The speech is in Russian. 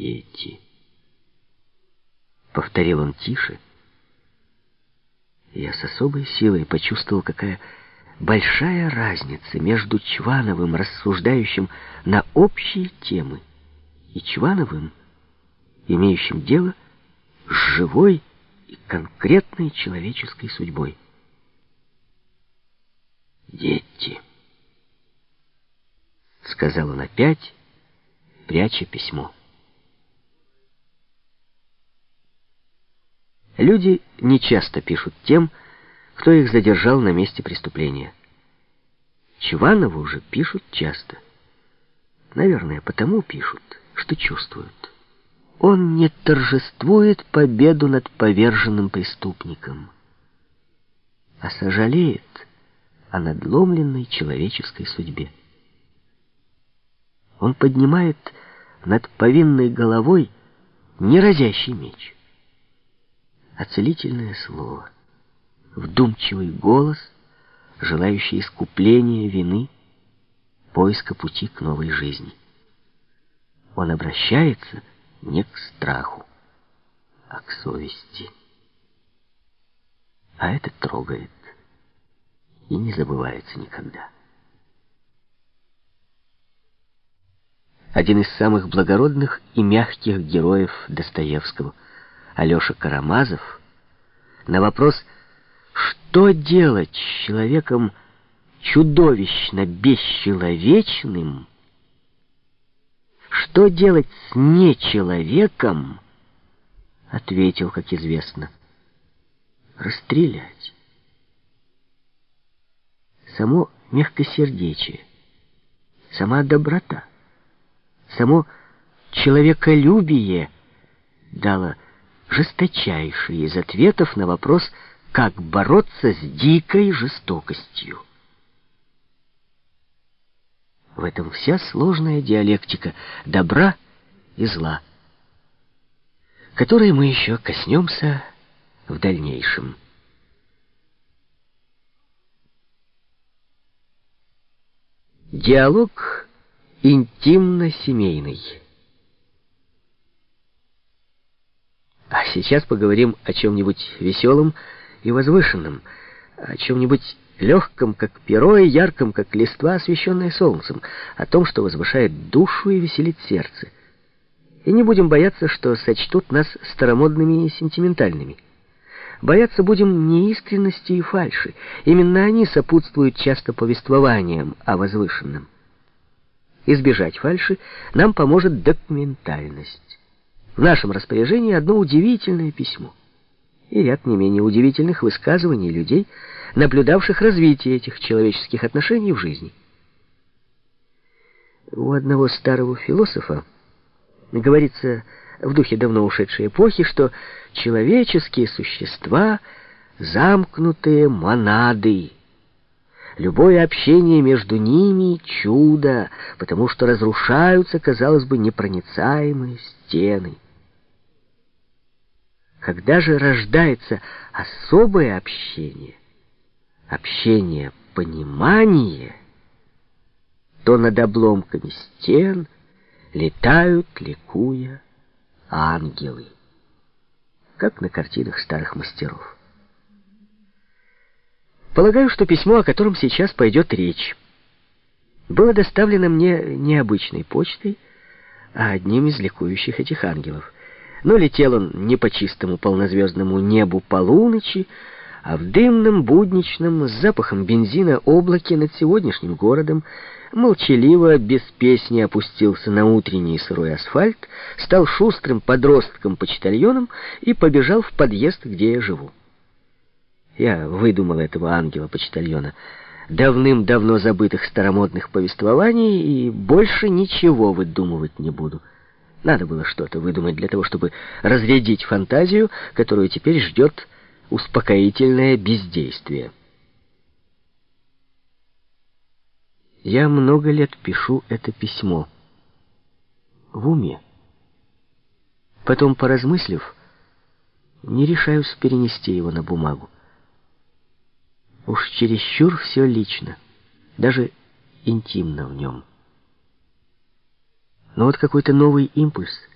дети. Повторил он тише. Я с особой силой почувствовал, какая большая разница между Чвановым, рассуждающим на общие темы, и Чвановым, имеющим дело с живой и конкретной человеческой судьбой. «Дети», — сказал он опять, пряча письмо. Люди нечасто пишут тем, кто их задержал на месте преступления. Чванову уже пишут часто. Наверное, потому пишут, что чувствуют. Он не торжествует победу над поверженным преступником, а сожалеет о надломленной человеческой судьбе. Он поднимает над повинной головой не разящий меч, а целительное слово, вдумчивый голос, желающий искупления вины, поиска пути к новой жизни. Он обращается не к страху, а к совести. А это трогает и не забывается никогда. один из самых благородных и мягких героев Достоевского, Алеша Карамазов, на вопрос «Что делать с человеком чудовищно бесчеловечным?» «Что делать с нечеловеком?» ответил, как известно, «Расстрелять». Само мягкосердечие, сама доброта — само человеколюбие дало жесточайший из ответов на вопрос, как бороться с дикой жестокостью. В этом вся сложная диалектика добра и зла, которой мы еще коснемся в дальнейшем. Диалог интимно-семейный. А сейчас поговорим о чем-нибудь веселом и возвышенном, о чем-нибудь легком, как перо, и ярком, как листва, освещенная солнцем, о том, что возвышает душу и веселит сердце. И не будем бояться, что сочтут нас старомодными и сентиментальными. Бояться будем неискренности и фальши. Именно они сопутствуют часто повествованиям о возвышенном. Избежать фальши нам поможет документальность. В нашем распоряжении одно удивительное письмо и ряд не менее удивительных высказываний людей, наблюдавших развитие этих человеческих отношений в жизни. У одного старого философа говорится в духе давно ушедшей эпохи, что человеческие существа — замкнутые монады, Любое общение между ними — чудо, потому что разрушаются, казалось бы, непроницаемые стены. Когда же рождается особое общение, общение понимания, то над обломками стен летают, ликуя, ангелы, как на картинах старых мастеров. Полагаю, что письмо, о котором сейчас пойдет речь, было доставлено мне не обычной почтой, а одним из ликующих этих ангелов. Но летел он не по чистому полнозвездному небу полуночи, а в дымном, будничном, с запахом бензина облаке над сегодняшним городом, молчаливо, без песни опустился на утренний сырой асфальт, стал шустрым подростком-почтальоном и побежал в подъезд, где я живу. Я выдумал этого ангела-почтальона. Давным-давно забытых старомодных повествований и больше ничего выдумывать не буду. Надо было что-то выдумать для того, чтобы разрядить фантазию, которую теперь ждет успокоительное бездействие. Я много лет пишу это письмо. В уме. Потом, поразмыслив, не решаюсь перенести его на бумагу. Уж чересчур все лично, даже интимно в нем. Но вот какой-то новый импульс —